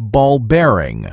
ball bearing.